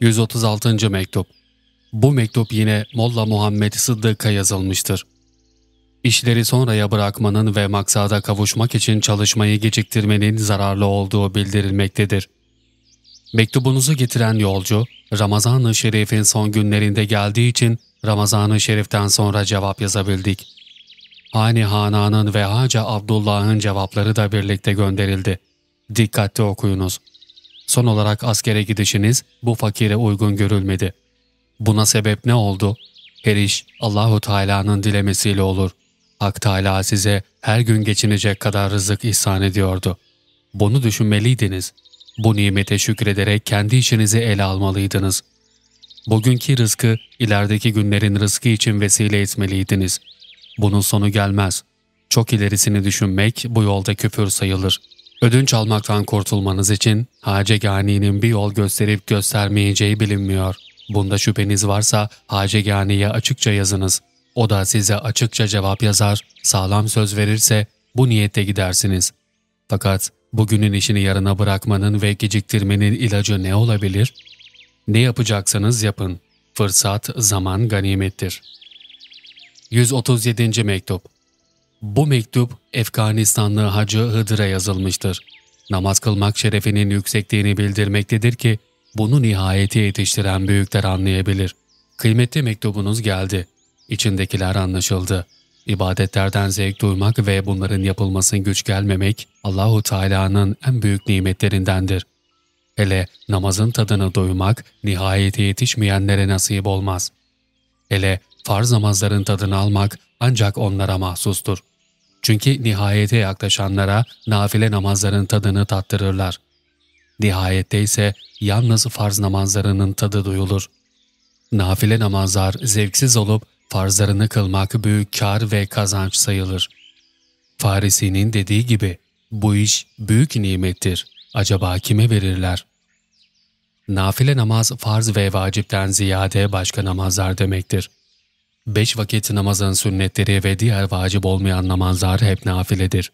136. Mektup Bu mektup yine Molla Muhammed Sıddık'a yazılmıştır. İşleri sonraya bırakmanın ve maksada kavuşmak için çalışmayı geciktirmenin zararlı olduğu bildirilmektedir. Mektubunuzu getiren yolcu, Ramazan-ı Şerif'in son günlerinde geldiği için Ramazan-ı Şerif'ten sonra cevap yazabildik. Hani Hana'nın ve Haca Abdullah'ın cevapları da birlikte gönderildi. Dikkatli okuyunuz. Son olarak askere gidişiniz bu fakire uygun görülmedi. Buna sebep ne oldu? Her iş Allahu Teala'nın dilemesiyle olur. Hak Teala size her gün geçinecek kadar rızık ihsan ediyordu. Bunu düşünmeliydiniz. Bu nimete şükrederek kendi işinizi ele almalıydınız. Bugünkü rızkı ilerideki günlerin rızkı için vesile etmeliydiniz. Bunun sonu gelmez. Çok ilerisini düşünmek bu yolda küfür sayılır. Ödünç almaktan kurtulmanız için Hacegani'nin bir yol gösterip göstermeyeceği bilinmiyor. Bunda şüpheniz varsa Hacegani'ye açıkça yazınız. O da size açıkça cevap yazar, sağlam söz verirse bu niyette gidersiniz. Fakat bugünün işini yarına bırakmanın ve geciktirmenin ilacı ne olabilir? Ne yapacaksanız yapın. Fırsat, zaman ganimettir. 137. Mektup Bu mektup Efganistanlı Hacı Hıdır'a yazılmıştır. Namaz kılmak şerefinin yüksekliğini bildirmektedir ki bunu nihayete yetiştiren büyükler anlayabilir. Kıymetli mektubunuz geldi. İçindekiler anlaşıldı. İbadetlerden zevk duymak ve bunların yapılmasın güç gelmemek Allahu Teala'nın en büyük nimetlerindendir. Hele namazın tadını duymak nihayete yetişmeyenlere nasip olmaz. Hele farz namazların tadını almak ancak onlara mahsustur. Çünkü nihayete yaklaşanlara nafile namazların tadını tattırırlar. Nihayette ise yalnız farz namazlarının tadı duyulur. Nafile namazlar zevksiz olup farzlarını kılmak büyük kar ve kazanç sayılır. Farisi'nin dediği gibi bu iş büyük nimettir. Acaba kime verirler? Nafile namaz farz ve vacipten ziyade başka namazlar demektir. Beş vakit namazın sünnetleri ve diğer vacip olmayan namazlar hep nafiledir.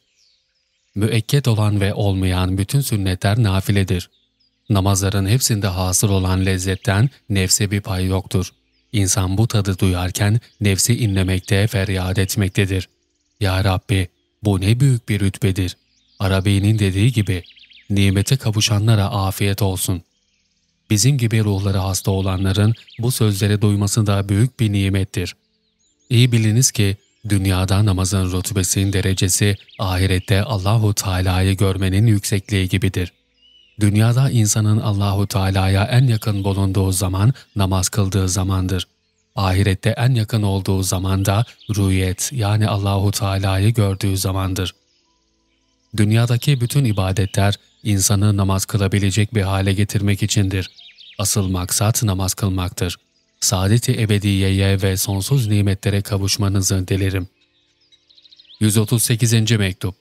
Müekket olan ve olmayan bütün sünnetler nafiledir. Namazların hepsinde hasıl olan lezzetten nefse bir pay yoktur. İnsan bu tadı duyarken nefsi inlemekte, feryat etmektedir. Ya Rabbi, bu ne büyük bir rütbedir. Arabi'nin dediği gibi, nimete kavuşanlara afiyet olsun. Bizim gibi ruhları hasta olanların bu sözleri duyması da büyük bir nimettir. İyi biliniz ki, dünyada namazın rütbesinin derecesi, ahirette Allahu Teala'yı görmenin yüksekliği gibidir. Dünyada insanın Allahu Teala'ya en yakın bulunduğu zaman namaz kıldığı zamandır. Ahirette en yakın olduğu zaman da rüyet yani Allahu Teala'yı gördüğü zamandır. Dünyadaki bütün ibadetler insanı namaz kılabilecek bir hale getirmek içindir. Asıl maksat namaz kılmaktır. Saadet-i ebediyeye ve sonsuz nimetlere kavuşmanızı dilerim. 138. Mektup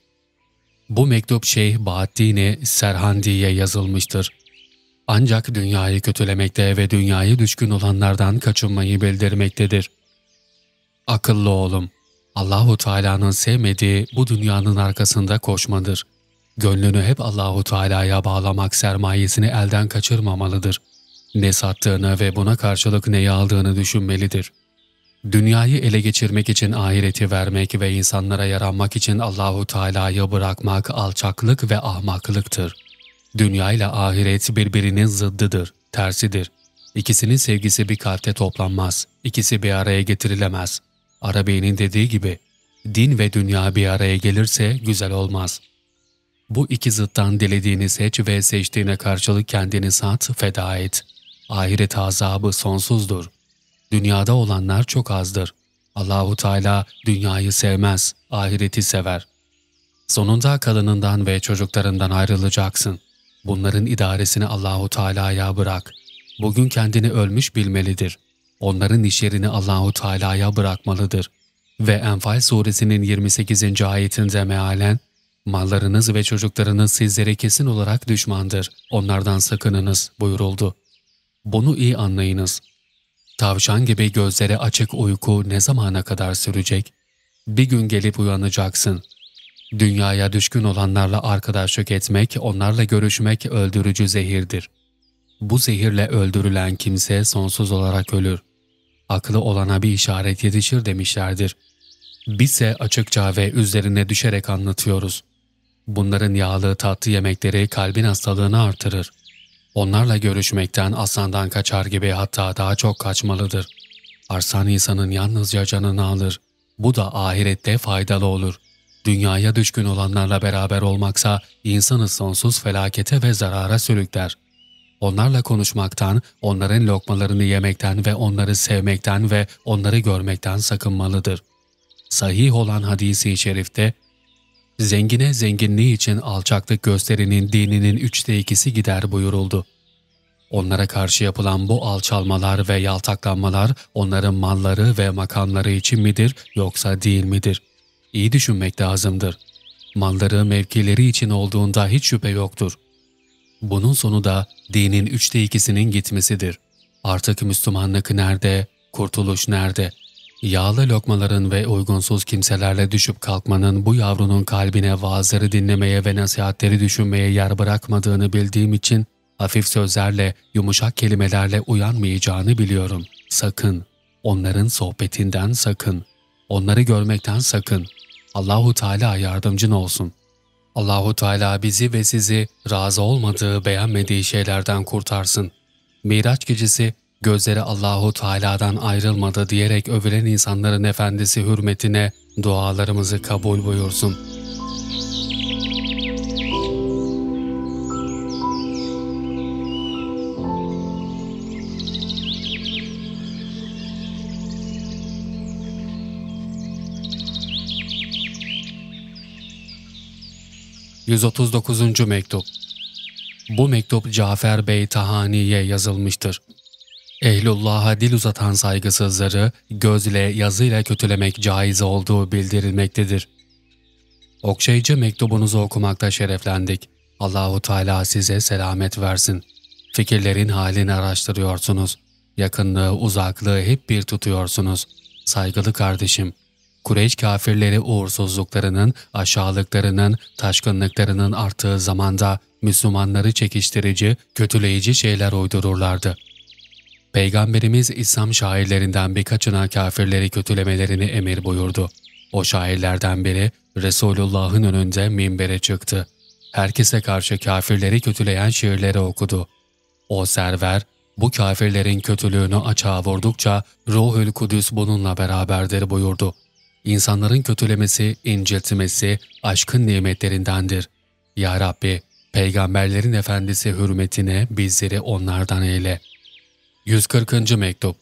Bu mektup Şeyh Bahattin Serhandi'ye yazılmıştır. Ancak dünyayı kötülemekte ve dünyayı düşkün olanlardan kaçınmayı bildirmektedir. Akıllı oğlum, Allahu Teala'nın sevmediği bu dünyanın arkasında koşmadır. Gönlünü hep Allahu Teala'ya bağlamak sermayesini elden kaçırmamalıdır. Ne sattığını ve buna karşılık neyi aldığını düşünmelidir. Dünyayı ele geçirmek için ahireti vermek ve insanlara yaranmak için Allahu Teala'yı bırakmak alçaklık ve ahmaklıktır. Dünya ile ahiret birbirinin zıddıdır, tersidir. İkisinin sevgisi bir kalpte toplanmaz, ikisi bir araya getirilemez. Arabi'nin dediği gibi, din ve dünya bir araya gelirse güzel olmaz. Bu iki zıttan dilediğini seç ve seçtiğine karşılık kendini sat, feda et. Ahiret azabı sonsuzdur. Dünyada olanlar çok azdır. Allahu Teala dünyayı sevmez, ahireti sever. Sonunda kadınından ve çocuklarından ayrılacaksın. Bunların idaresini Allahu Teala'ya bırak. Bugün kendini ölmüş bilmelidir. Onların işlerini Allahu Teala'ya bırakmalıdır. Ve Enfal suresinin 28. ayetinde mealen, Mallarınız ve çocuklarınız sizlere kesin olarak düşmandır. Onlardan sakınınız buyuruldu. Bunu iyi anlayınız. Tavşan gibi gözlere açık uyku ne zamana kadar sürecek? Bir gün gelip uyanacaksın. Dünyaya düşkün olanlarla arkadaşlık etmek, onlarla görüşmek öldürücü zehirdir. Bu zehirle öldürülen kimse sonsuz olarak ölür. Aklı olana bir işaret yetişir demişlerdir. Bizse açıkça ve üzerine düşerek anlatıyoruz. Bunların yağlı tatlı yemekleri kalbin hastalığını artırır. Onlarla görüşmekten aslandan kaçar gibi hatta daha çok kaçmalıdır. Arsan insanın yalnızca canını alır. Bu da ahirette faydalı olur. Dünyaya düşkün olanlarla beraber olmaksa insanı sonsuz felakete ve zarara sürükler. Onlarla konuşmaktan, onların lokmalarını yemekten ve onları sevmekten ve onları görmekten sakınmalıdır. Sahih olan hadisi şerifte, Zengine zenginliği için alçaklık gösterinin dininin üçte ikisi gider buyuruldu. Onlara karşı yapılan bu alçalmalar ve yaltaklanmalar onların malları ve makamları için midir yoksa değil midir? İyi düşünmek lazımdır. Malları mevkileri için olduğunda hiç şüphe yoktur. Bunun sonu da dinin üçte ikisinin gitmesidir. Artık Müslümanlık nerede, kurtuluş nerede? Yağlı lokmaların ve uygunsuz kimselerle düşüp kalkmanın bu yavrunun kalbine vaazları dinlemeye ve nasihatleri düşünmeye yer bırakmadığını bildiğim için hafif sözlerle, yumuşak kelimelerle uyanmayacağını biliyorum. Sakın, onların sohbetinden sakın, onları görmekten sakın. Allahu Teala yardımcın olsun. Allahu Teala bizi ve sizi razı olmadığı, beğenmediği şeylerden kurtarsın. Miraç gecesi gözleri Allahu Teala'dan ayrılmadı diyerek övülen insanların efendisi hürmetine dualarımızı kabul buyursun. 139. Mektup Bu mektup Cafer Bey Tahani'ye yazılmıştır. Ehlullah'a dil uzatan saygısızları gözle yazıyla kötülemek caiz olduğu bildirilmektedir. Okşayıcı mektubunuzu okumakta şereflendik. Allahu Teala size selamet versin. Fikirlerin halini araştırıyorsunuz. Yakınlığı, uzaklığı hep bir tutuyorsunuz. Saygılı kardeşim, Kureyş kafirleri uğursuzluklarının, aşağılıklarının, taşkınlıklarının arttığı zamanda Müslümanları çekiştirici, kötüleyici şeyler uydururlardı. Peygamberimiz İslam şairlerinden birkaçına kafirleri kötülemelerini emir buyurdu. O şairlerden biri Resulullah'ın önünde minbere çıktı. Herkese karşı kafirleri kötüleyen şiirleri okudu. O server, bu kafirlerin kötülüğünü açığa vurdukça Ruhül Kudüs bununla beraberdir buyurdu. İnsanların kötülemesi, inciltmesi aşkın nimetlerindendir. Ya Rabbi, peygamberlerin efendisi hürmetine bizleri onlardan eyle. 140. Mektup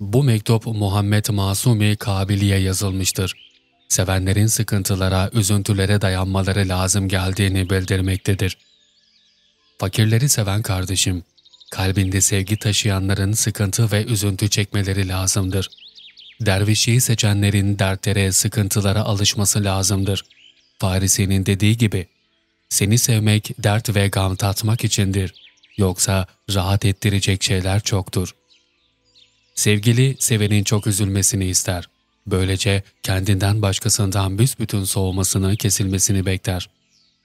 Bu mektup Muhammed Masumi Kabili'ye yazılmıştır. Sevenlerin sıkıntılara, üzüntülere dayanmaları lazım geldiğini bildirmektedir. Fakirleri seven kardeşim, kalbinde sevgi taşıyanların sıkıntı ve üzüntü çekmeleri lazımdır.'' dervişliği seçenlerin dertlere, sıkıntılara alışması lazımdır. Farisi'nin dediği gibi, seni sevmek dert ve gam tatmak içindir. Yoksa rahat ettirecek şeyler çoktur. Sevgili, sevenin çok üzülmesini ister. Böylece kendinden başkasından büsbütün soğumasını, kesilmesini bekler.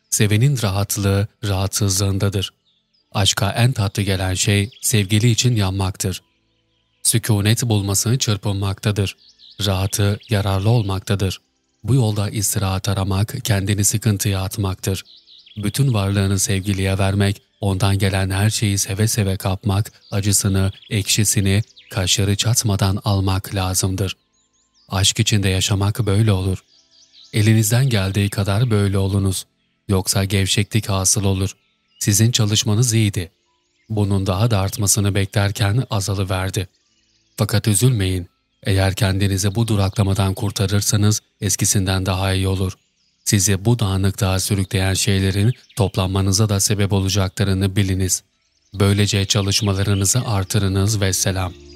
Sevenin rahatlığı, rahatsızlığındadır. Aşka en tatlı gelen şey sevgili için yanmaktır sükunet bulması çırpınmaktadır. Rahatı yararlı olmaktadır. Bu yolda istirahat aramak, kendini sıkıntıya atmaktır. Bütün varlığını sevgiliye vermek, ondan gelen her şeyi seve seve kapmak, acısını, ekşisini, kaşları çatmadan almak lazımdır. Aşk içinde yaşamak böyle olur. Elinizden geldiği kadar böyle olunuz. Yoksa gevşeklik hasıl olur. Sizin çalışmanız iyiydi. Bunun daha da artmasını beklerken azalıverdi. Fakat üzülmeyin. Eğer kendinizi bu duraklamadan kurtarırsanız eskisinden daha iyi olur. Sizi bu dağınıklığa sürükleyen şeylerin toplanmanıza da sebep olacaklarını biliniz. Böylece çalışmalarınızı artırınız ve selam.''